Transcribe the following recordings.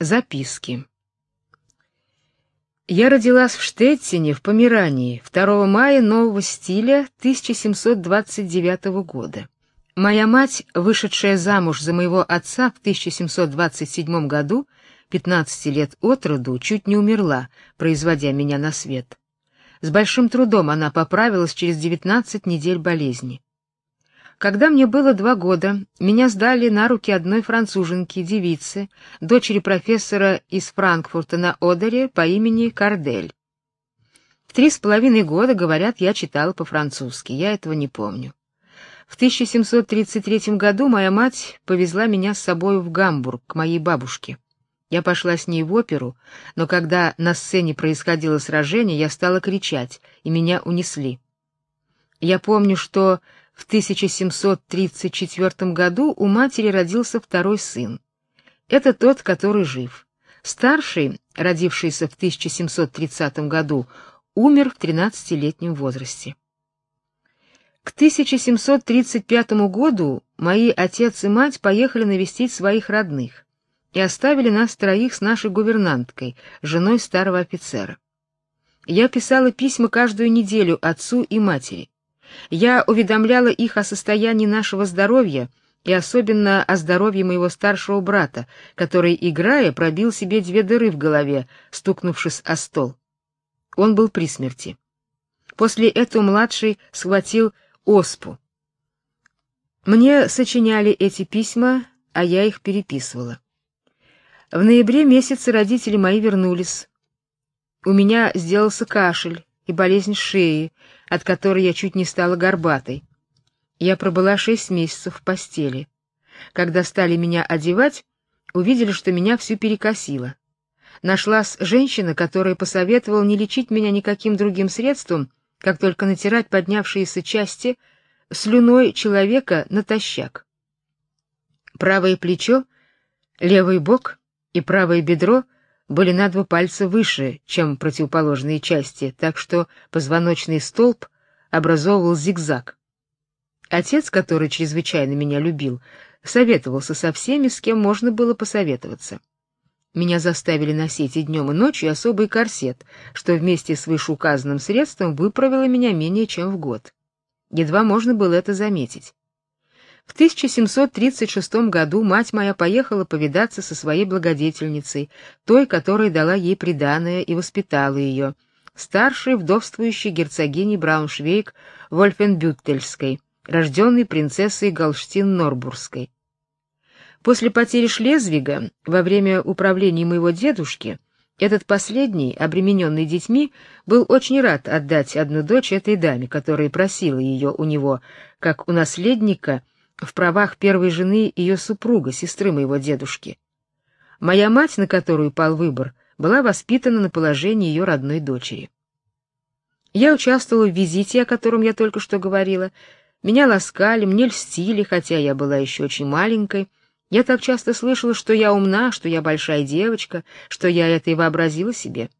Записки. Я родилась в Штеттине, в Померании, 2 мая нового стиля 1729 года. Моя мать, вышедшая замуж за моего отца в 1727 году, 15 лет от роду, чуть не умерла, производя меня на свет. С большим трудом она поправилась через 19 недель болезни. Когда мне было два года, меня сдали на руки одной француженки, девицы, дочери профессора из Франкфурта на Одере по имени Кардель. В три с половиной года, говорят, я читала по-французски, я этого не помню. В 1733 году моя мать повезла меня с собой в Гамбург к моей бабушке. Я пошла с ней в оперу, но когда на сцене происходило сражение, я стала кричать, и меня унесли. Я помню, что в 1734 году у матери родился второй сын. Это тот, который жив. Старший, родившийся в 1730 году, умер в 13-летнем возрасте. К 1735 году мои отец и мать поехали навестить своих родных и оставили нас троих с нашей гувернанткой, женой старого офицера. Я писала письма каждую неделю отцу и матери. Я уведомляла их о состоянии нашего здоровья и особенно о здоровье моего старшего брата, который, играя, пробил себе две дыры в голове, стукнувшись о стол. Он был при смерти. После этого младший схватил оспу. Мне сочиняли эти письма, а я их переписывала. В ноябре месяце родители мои вернулись. У меня сделался кашель и болезнь шеи, от которой я чуть не стала горбатой. Я пробыла шесть месяцев в постели. Когда стали меня одевать, увидели, что меня всю перекосило. Нашлась женщина, которая посоветовала не лечить меня никаким другим средством, как только натирать поднявшиеся части слюной человека натощак. Правое плечо, левый бок и правое бедро были на два пальца выше, чем противоположные части, так что позвоночный столб образовывал зигзаг. Отец, который чрезвычайно меня любил, советовался со всеми, с кем можно было посоветоваться. Меня заставили носить и днем, и ночью особый корсет, что вместе с вышеуказанным средством выправило меня менее чем в год. Едва можно было это заметить. В 1736 году мать моя поехала повидаться со своей благодетельницей, той, которая дала ей приданое и воспитала ее, старшей вдовствующей герцогиней Брауншвейг Вольфенбюттельской, рожденной принцессой Галштин-Норбургской. После потери Шлезвига во время управления моего дедушки этот последний, обремененный детьми, был очень рад отдать одну дочь этой даме, которая просила ее у него как у наследника в правах первой жены ее супруга, сестры моего дедушки. Моя мать, на которую пал выбор, была воспитана на положении ее родной дочери. Я участвовала в визите, о котором я только что говорила. Меня ласкали, мне льстили, хотя я была еще очень маленькой. Я так часто слышала, что я умна, что я большая девочка, что я это и вообразила себе.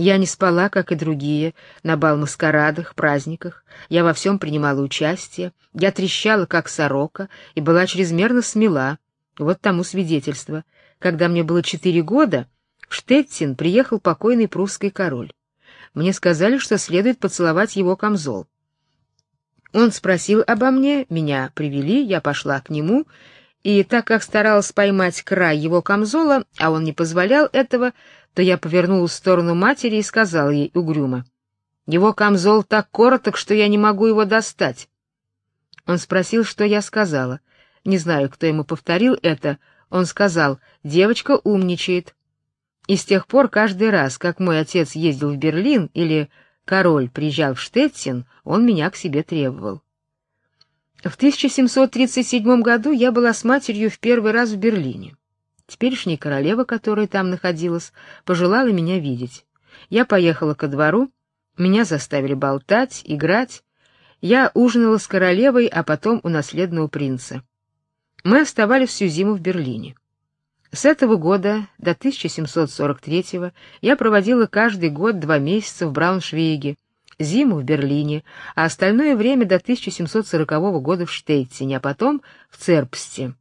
Я не спала, как и другие, на бал-маскарадах, праздниках. Я во всем принимала участие. Я трещала, как сорока, и была чрезмерно смела. Вот тому свидетельство. Когда мне было четыре года, в Штеттин приехал покойный прусский король. Мне сказали, что следует поцеловать его камзол. Он спросил обо мне, меня привели, я пошла к нему, и так как старалась поймать край его камзола, а он не позволял этого, то я повернулась в сторону матери и сказал ей угрюмо: "Его камзол так короток, что я не могу его достать". Он спросил, что я сказала. Не знаю, кто ему повторил это. Он сказал: "Девочка умничает". И с тех пор каждый раз, как мой отец ездил в Берлин или король приезжал в Штеттин, он меня к себе требовал. В 1737 году я была с матерью в первый раз в Берлине. Теперешняя королева, которая там находилась, пожелала меня видеть. Я поехала ко двору, меня заставили болтать, играть. Я ужинала с королевой, а потом у наследного принца. Мы оставались всю зиму в Берлине. С этого года до 1743 я проводила каждый год два месяца в Брауншвейге, зиму в Берлине, а остальное время до 1740 года в Штеттине, а потом в Церпсте.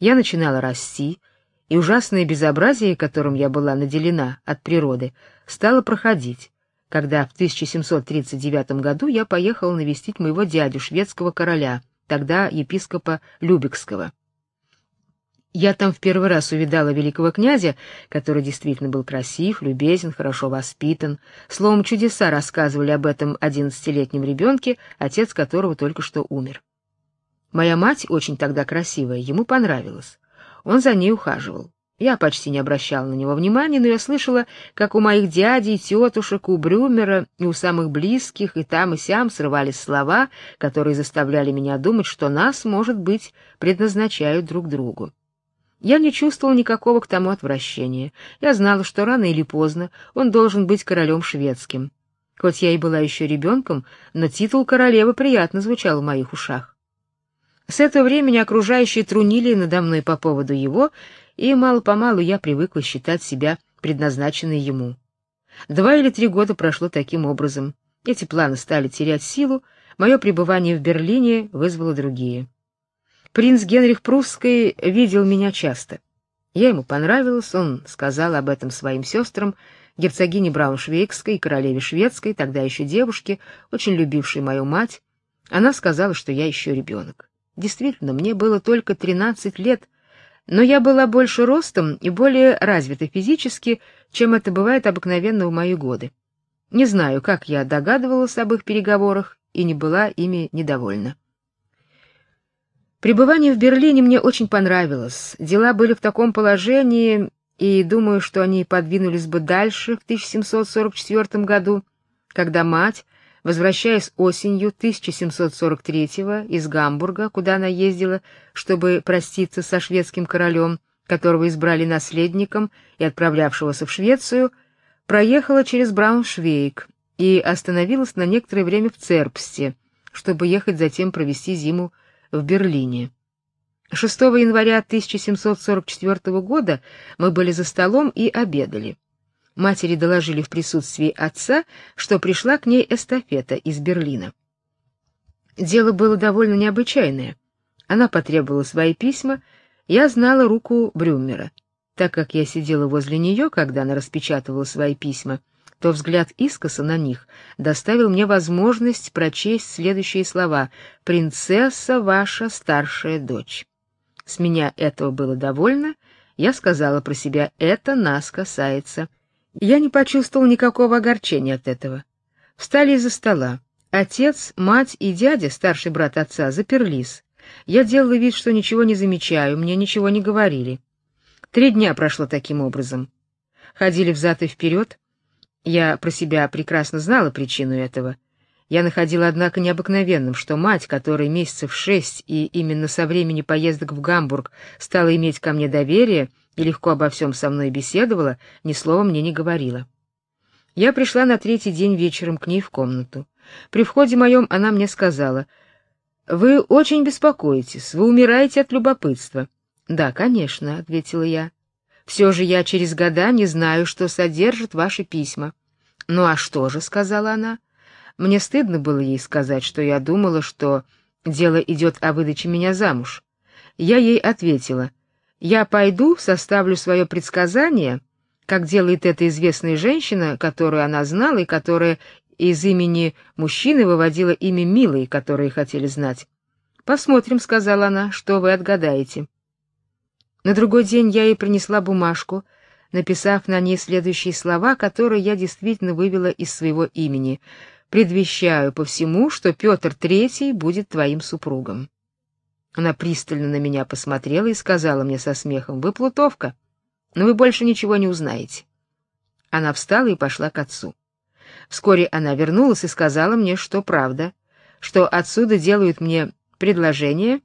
Я начинала расти, и ужасное безобразие, которым я была наделена от природы, стало проходить, когда в 1739 году я поехала навестить моего дядю, шведского короля, тогда епископа Любекского. Я там в первый раз увидала великого князя, который действительно был красив, любезен, хорошо воспитан. Словом, чудеса рассказывали об этом одиннадцатилетнем ребенке, отец которого только что умер. Моя мать, очень тогда красивая, ему понравилась. Он за ней ухаживал. Я почти не обращала на него внимания, но я слышала, как у моих дядей, тетушек, у Брюмера и у самых близких и там и сям срывались слова, которые заставляли меня думать, что нас, может быть, предназначают друг другу. Я не чувствовал никакого к тому отвращения. Я знала, что рано или поздно он должен быть королем шведским. Хоть я и была еще ребенком, но титул королевы приятно звучал в моих ушах. С этого времени окружающие трунили надо мной по поводу его, и мало-помалу я привыкла считать себя предназначенной ему. Два или три года прошло таким образом. Эти планы стали терять силу, мое пребывание в Берлине вызвало другие. Принц Генрих Прусский видел меня часто. Я ему понравилась, он сказал об этом своим сестрам, герцогине Брауншвейгской и королеве шведской, тогда еще девушке, очень любившей мою мать. Она сказала, что я еще ребенок. Действительно, мне было только 13 лет, но я была больше ростом и более развита физически, чем это бывает обыкновенно в мои годы. Не знаю, как я догадывалась об их переговорах и не была ими недовольна. Пребывание в Берлине мне очень понравилось. Дела были в таком положении, и думаю, что они подвинулись бы дальше в 1744 году, когда мать Возвращаясь осенью 1743-го из Гамбурга, куда она ездила, чтобы проститься со шведским королем, которого избрали наследником и отправлявшегося в Швецию, проехала через Брауншвейг и остановилась на некоторое время в Церпсте, чтобы ехать затем провести зиму в Берлине. 6 января 1744 года мы были за столом и обедали. Матери доложили в присутствии отца, что пришла к ней эстафета из Берлина. Дело было довольно необычайное. Она потребовала свои письма, я знала руку Брюмера. Так как я сидела возле нее, когда она распечатывала свои письма, то взгляд искоса на них доставил мне возможность прочесть следующие слова: "Принцесса ваша старшая дочь". С меня этого было довольно. Я сказала про себя: "Это нас касается". Я не почувствовал никакого огорчения от этого. Встали из-за стола. Отец, мать и дядя, старший брат отца, заперлись. Я делала вид, что ничего не замечаю, мне ничего не говорили. Три дня прошло таким образом. Ходили взад и вперед. Я про себя прекрасно знала причину этого. Я находила, однако, необыкновенным, что мать, которая месяцев шесть и именно со времени поездок в Гамбург стала иметь ко мне доверие, и легко обо всем со мной беседовала, ни слова мне не говорила. Я пришла на третий день вечером к ней в комнату. При входе моем она мне сказала: "Вы очень беспокоитесь, вы умираете от любопытства". "Да, конечно", ответила я. «Все же я через года не знаю, что содержат ваши письма". "Ну а что же?" сказала она. Мне стыдно было ей сказать, что я думала, что дело идет о выдаче меня замуж. Я ей ответила: я пойду, составлю свое предсказание, как делает эта известная женщина, которую она знала и которая из имени мужчины выводила имя милой, которые хотели знать. Посмотрим, сказала она, что вы отгадаете. На другой день я ей принесла бумажку, написав на ней следующие слова, которые я действительно вывела из своего имени: предвещаю по всему, что Петр III будет твоим супругом. Она пристально на меня посмотрела и сказала мне со смехом: "Вы плутовка, но вы больше ничего не узнаете". Она встала и пошла к отцу. Вскоре она вернулась и сказала мне, что правда, что отсюда делают мне предложение,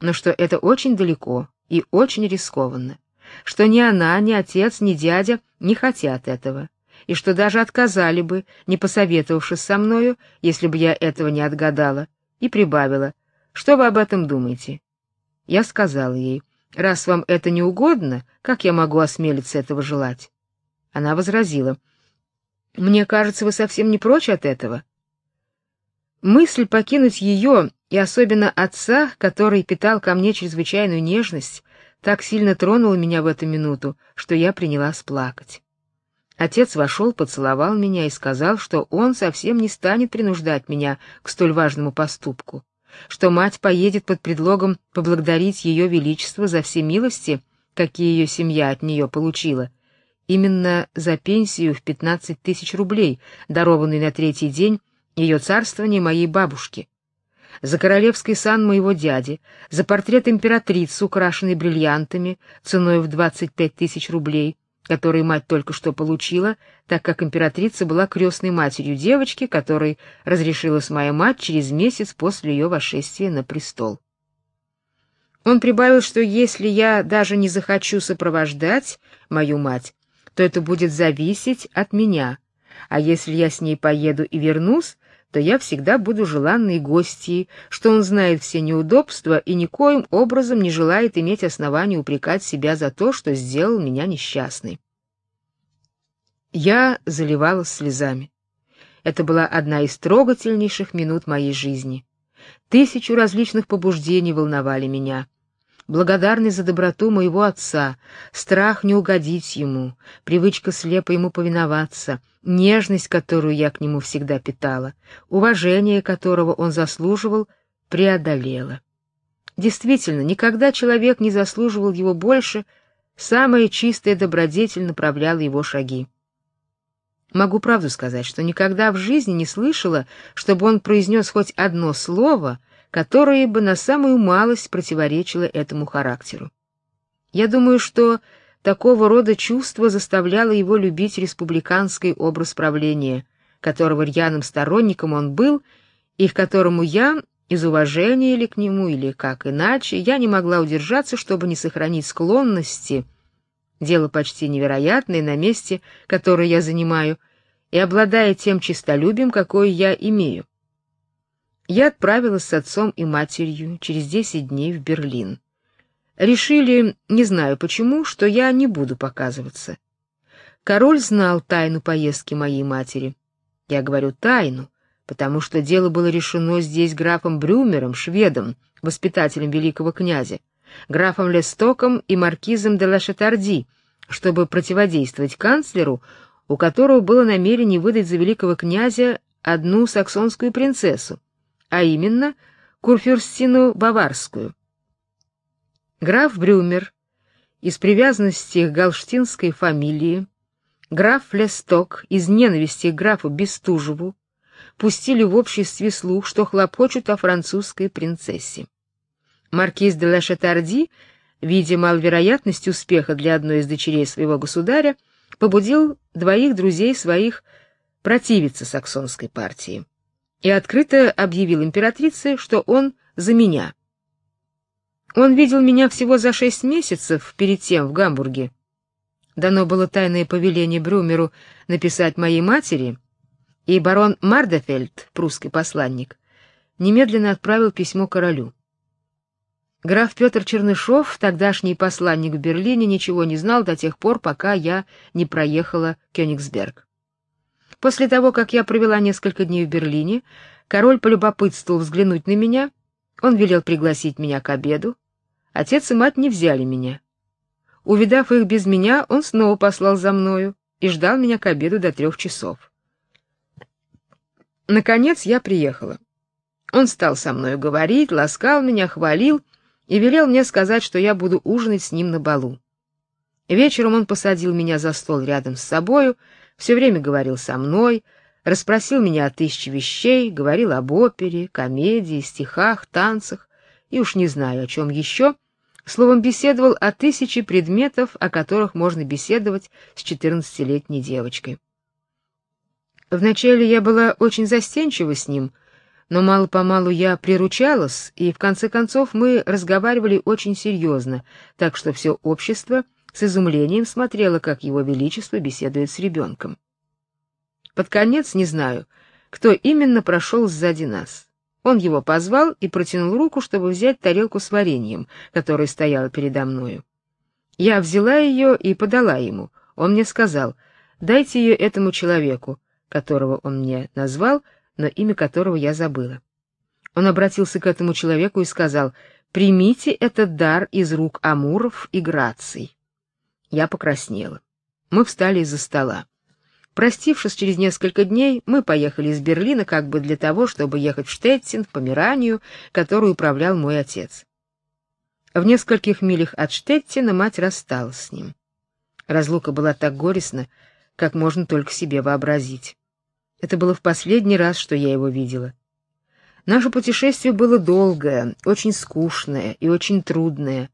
но что это очень далеко и очень рискованно, что ни она, ни отец, ни дядя не хотят этого, и что даже отказали бы, не посоветовавшись со мною, если бы я этого не отгадала, и прибавила: что вы об этом думаете? Я сказал ей: "Раз вам это не угодно, как я могу осмелиться этого желать?" Она возразила: "Мне кажется, вы совсем не прочь от этого". Мысль покинуть ее, и особенно отца, который питал ко мне чрезвычайную нежность, так сильно тронуло меня в эту минуту, что я принялась плакать. Отец вошел, поцеловал меня и сказал, что он совсем не станет принуждать меня к столь важному поступку, что мать поедет под предлогом поблагодарить ее величество за все милости, какие ее семья от нее получила, именно за пенсию в пятнадцать тысяч рублей, дарованную на третий день ее царствования моей бабушки, за королевский сан моего дяди, за портрет императрицы, украшенный бриллиантами, ценой в двадцать пять тысяч рублей, который мать только что получила, так как императрица была крестной матерью девочки, которой разрешилась моя мать через месяц после ее восшествия на престол. Он прибавил, что если я даже не захочу сопровождать мою мать, то это будет зависеть от меня, а если я с ней поеду и вернусь, то я всегда буду желанной гостьей, что он знает все неудобства и никоим образом не желает иметь основания упрекать себя за то, что сделал меня несчастной. Я заливалась слезами. Это была одна из трогательнейших минут моей жизни. Тысячу различных побуждений волновали меня благодарность за доброту моего отца, страх не угодить ему, привычка слепо ему повиноваться, нежность, которую я к нему всегда питала, уважение которого он заслуживал, преодолела. Действительно, никогда человек не заслуживал его больше, самая чистая добродетель направляла его шаги. Могу правду сказать, что никогда в жизни не слышала, чтобы он произнес хоть одно слово, которое бы на самую малость противоречило этому характеру. Я думаю, что такого рода чувство заставляло его любить республиканский образ правления, которого рьяным сторонником он был и к которому я из уважения или к нему, или как иначе, я не могла удержаться, чтобы не сохранить склонности, дело почти невероятное на месте, которое я занимаю, и обладая тем честолюбием, какое я имею. Я отправилась с отцом и матерью через десять дней в Берлин. Решили, не знаю почему, что я не буду показываться. Король знал тайну поездки моей матери. Я говорю тайну, потому что дело было решено здесь графом Брюмером, шведом, воспитателем великого князя, графом Лестоком и маркизом де Лашетарди, чтобы противодействовать канцлеру, у которого было намерение выдать за великого князя одну саксонскую принцессу а именно Курфюрстину Баварскую. Граф Брюмер из привязанности к галштинской фамилии, граф Лесток из ненависти к графу Бестужеву пустили в обществе слух, что хлопочут о французской принцессе. Маркиз де ла Шатарди, видя маловероятность успеха для одной из дочерей своего государя, побудил двоих друзей своих противиться саксонской партии и открыто объявил императрице, что он за меня. Он видел меня всего за шесть месяцев перед тем в Гамбурге. Дано было тайное повеление Брюмеру написать моей матери, и барон Мардефельд, прусский посланник, немедленно отправил письмо королю. Граф Петр Чернышов, тогдашний посланник в Берлине, ничего не знал до тех пор, пока я не проехала Кёнигсберг. После того, как я провела несколько дней в Берлине, король полюбопытствовал взглянуть на меня. Он велел пригласить меня к обеду. Отец и мать не взяли меня. Увидав их без меня, он снова послал за мною и ждал меня к обеду до трех часов. Наконец я приехала. Он стал со мною говорить, ласкал меня, хвалил и велел мне сказать, что я буду ужинать с ним на балу. Вечером он посадил меня за стол рядом с собою все время говорил со мной, расспросил меня о тысяче вещей, говорил об опере, комедии, стихах, танцах и уж не знаю о чем еще, словом беседовал о тысяче предметов, о которых можно беседовать с четырнадцатилетней девочкой. Вначале я была очень застенчива с ним, но мало-помалу я приручалась, и в конце концов мы разговаривали очень серьезно, так что все общество — с изумлением смотрела, как его величество беседует с ребенком. Под конец не знаю, кто именно прошел сзади нас. Он его позвал и протянул руку, чтобы взять тарелку с вареньем, которая стояла передо мною. Я взяла ее и подала ему. Он мне сказал: "Дайте ее этому человеку", которого он мне назвал, но имя которого я забыла. Он обратился к этому человеку и сказал: Примите этот дар из рук амуров и граций. Я покраснела. Мы встали из-за стола. Простившись через несколько дней, мы поехали из Берлина как бы для того, чтобы ехать в Штеттин, в Померанию, которую управлял мой отец. В нескольких милях от Штеттина мать рассталась с ним. Разлука была так горестна, как можно только себе вообразить. Это было в последний раз, что я его видела. Наше путешествие было долгое, очень скучное и очень трудное.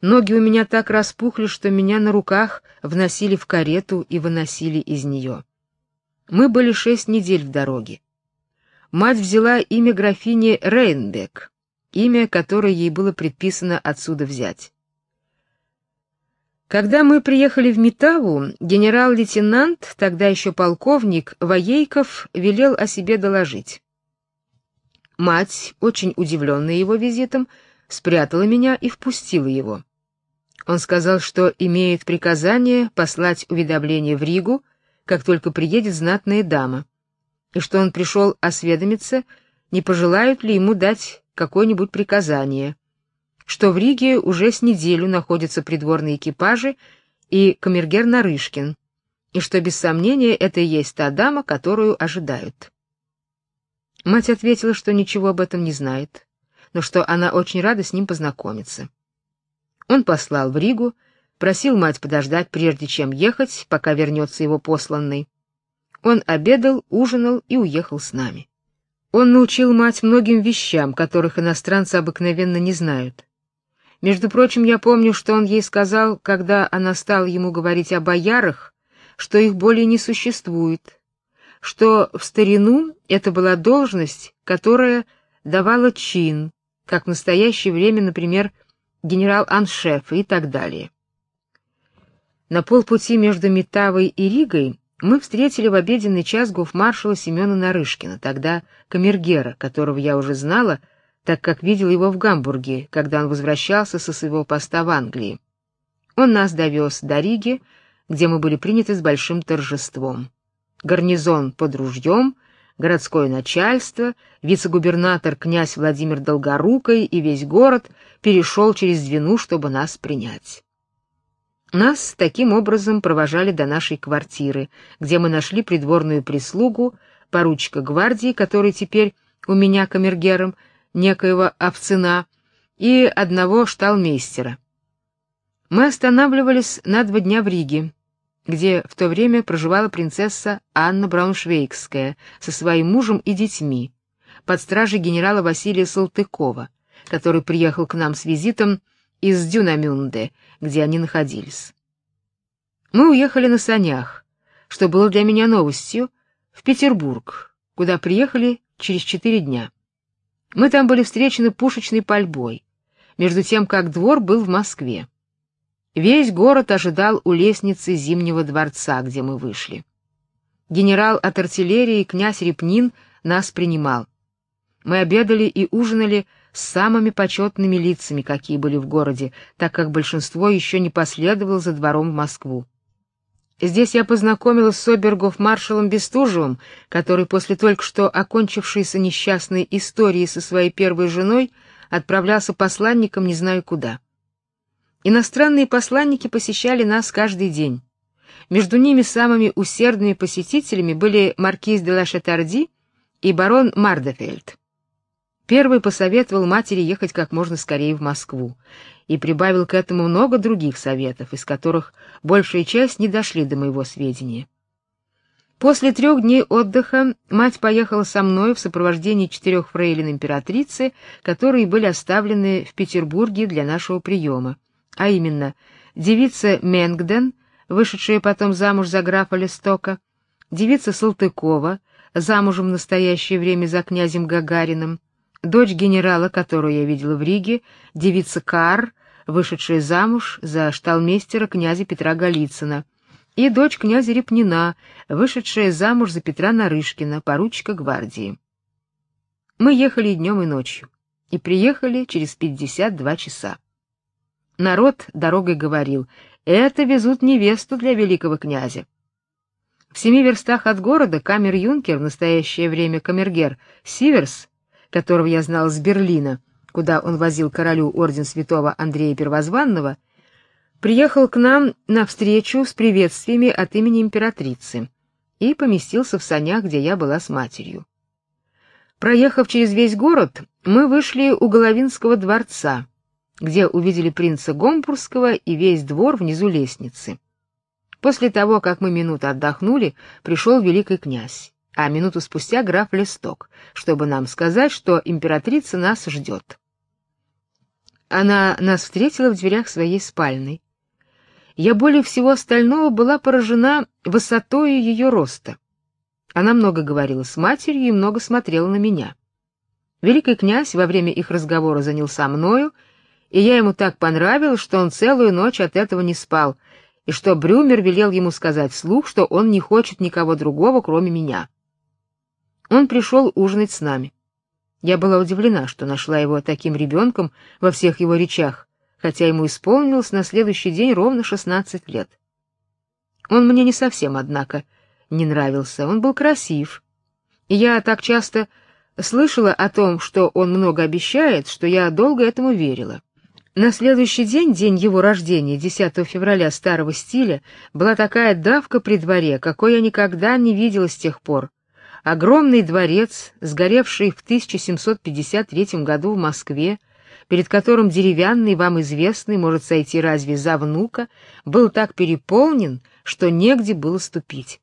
Ноги у меня так распухли, что меня на руках вносили в карету и выносили из нее. Мы были шесть недель в дороге. Мать взяла имя графини Рейнбек, имя, которое ей было предписано отсюда взять. Когда мы приехали в Метаву, генерал-лейтенант, тогда еще полковник Воейков велел о себе доложить. Мать, очень удивленная его визитом, спрятала меня и впустила его. Он сказал, что имеет приказание послать уведомление в Ригу, как только приедет знатная дама, и что он пришел осведомиться, не пожелают ли ему дать какое-нибудь приказание, что в Риге уже с неделю находятся придворные экипажи и камергер Нарышкин, и что без сомнения это и есть та дама, которую ожидают. Мать ответила, что ничего об этом не знает, но что она очень рада с ним познакомиться. Он послал в Ригу, просил мать подождать, прежде чем ехать, пока вернется его посланный. Он обедал, ужинал и уехал с нами. Он научил мать многим вещам, которых иностранцы обыкновенно не знают. Между прочим, я помню, что он ей сказал, когда она стала ему говорить о боярах, что их более не существует, что в старину это была должность, которая давала чин, как в настоящее время, например, генерал-аншеф и так далее. На полпути между Метавой и Ригой мы встретили в обеденный час гофмаршала Семена Нарышкина, тогда камергера, которого я уже знала, так как видел его в Гамбурге, когда он возвращался со своего поста в Англии. Он нас довез до Риги, где мы были приняты с большим торжеством. Гарнизон под ружьем, городское начальство, вице-губернатор князь Владимир Долгорукой и весь город перешел через Двину, чтобы нас принять. Нас таким образом провожали до нашей квартиры, где мы нашли придворную прислугу, поручика гвардии, который теперь у меня камергером, некоего овцина, и одного шталмейстера. Мы останавливались на два дня в Риге, где в то время проживала принцесса Анна Брауншвейгская со своим мужем и детьми, под стражей генерала Василия Салтыкова, который приехал к нам с визитом из Дюнамюнде, где они находились. Мы уехали на санях, что было для меня новостью, в Петербург, куда приехали через четыре дня. Мы там были встречены пушечной пальбой, между тем как двор был в Москве. Весь город ожидал у лестницы Зимнего дворца, где мы вышли. Генерал от артиллерии князь Репнин нас принимал. Мы обедали и ужинали с самыми почетными лицами, какие были в городе, так как большинство еще не последовало за двором в Москву. Здесь я познакомилась с обергов-маршалом Бестужевым, который после только что окончившейся несчастной истории со своей первой женой отправлялся посланником не знаю куда. Иностранные посланники посещали нас каждый день. Между ними самыми усердными посетителями были маркиз де ла Шатарди и барон Мардефельд. Первый посоветовал матери ехать как можно скорее в Москву и прибавил к этому много других советов, из которых большая часть не дошли до моего сведения. После трех дней отдыха мать поехала со мной в сопровождении четырех фрейлин императрицы, которые были оставлены в Петербурге для нашего приема, а именно девица Менгден, вышедшая потом замуж за графа Листока, девица Салтыкова, замужем в настоящее время за князем Гагариным, дочь генерала, которую я видела в Риге, девица Кар, вышедшая замуж за шталмейстера князя Петра Голицына, и дочь князя Репнина, вышедшая замуж за Петра Нарышкина, поручика гвардии. Мы ехали днем, и ночью, и приехали через пятьдесят два часа. Народ дорогой говорил: "Это везут невесту для великого князя". В семи верстах от города камер-юнкер в настоящее время камергер Сиверс которого я знал с Берлина, куда он возил королю орден святого Андрея Первозванного, приехал к нам на встречу с приветствиями от имени императрицы и поместился в санях, где я была с матерью. Проехав через весь город, мы вышли у Головинского дворца, где увидели принца Гомпурского и весь двор внизу лестницы. После того, как мы минуту отдохнули, пришел великий князь, а минуту спустя граф Листок, чтобы нам сказать, что императрица нас ждет. Она нас встретила в дверях своей спальной. Я более всего остального была поражена высотой ее роста. Она много говорила с матерью и много смотрела на меня. Великий князь во время их разговора занялся мною, и я ему так понравилась, что он целую ночь от этого не спал, и что Брюмер велел ему сказать вслух, что он не хочет никого другого, кроме меня. Он пришел ужинать с нами. Я была удивлена, что нашла его таким ребенком во всех его речах, хотя ему исполнилось на следующий день ровно шестнадцать лет. Он мне не совсем, однако, не нравился. Он был красив. И я так часто слышала о том, что он много обещает, что я долго этому верила. На следующий день, день его рождения, 10 февраля старого стиля, была такая давка при дворе, какой я никогда не видела с тех пор. Огромный дворец, сгоревший в 1753 году в Москве, перед которым деревянный, вам известный, может сойти разве за внука, был так переполнен, что негде было ступить.